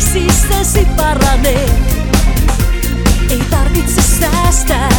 stressissäsi paranee. Ei tarvitse säästää.